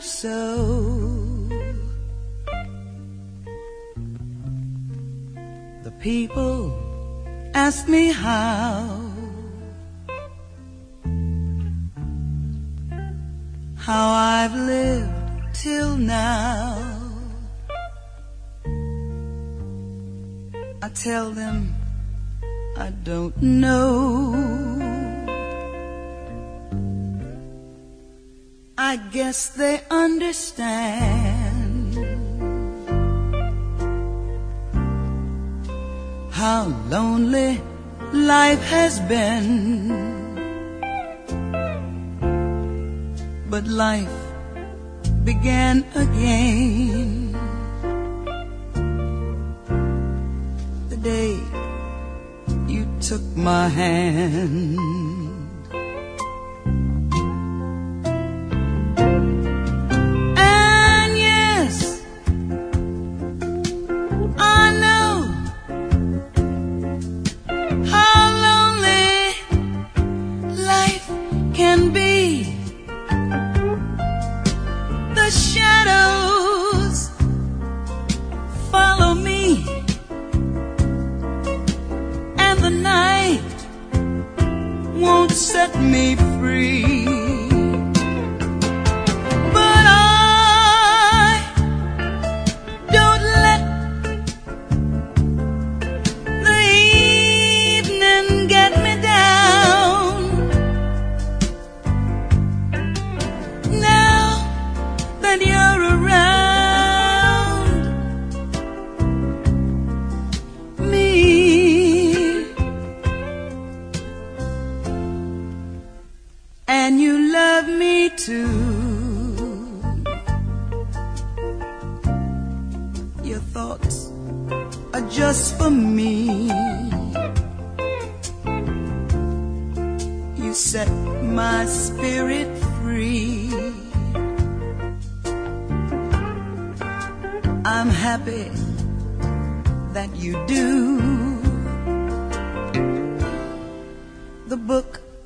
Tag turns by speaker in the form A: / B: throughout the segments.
A: so. The people ask me how. How I've lived till now. I tell them I don't know. I guess they understand how lonely life has been. But life began again the day you took my hand. won't set me free. and you love me too. Your thoughts are just for me. You set my spirit free. I'm happy that you do. The book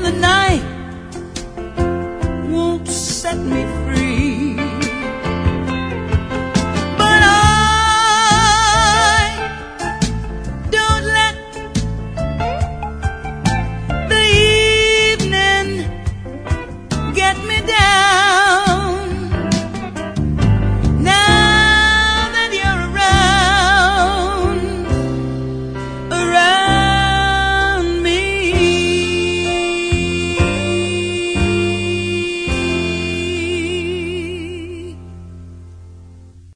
A: in the night won't set me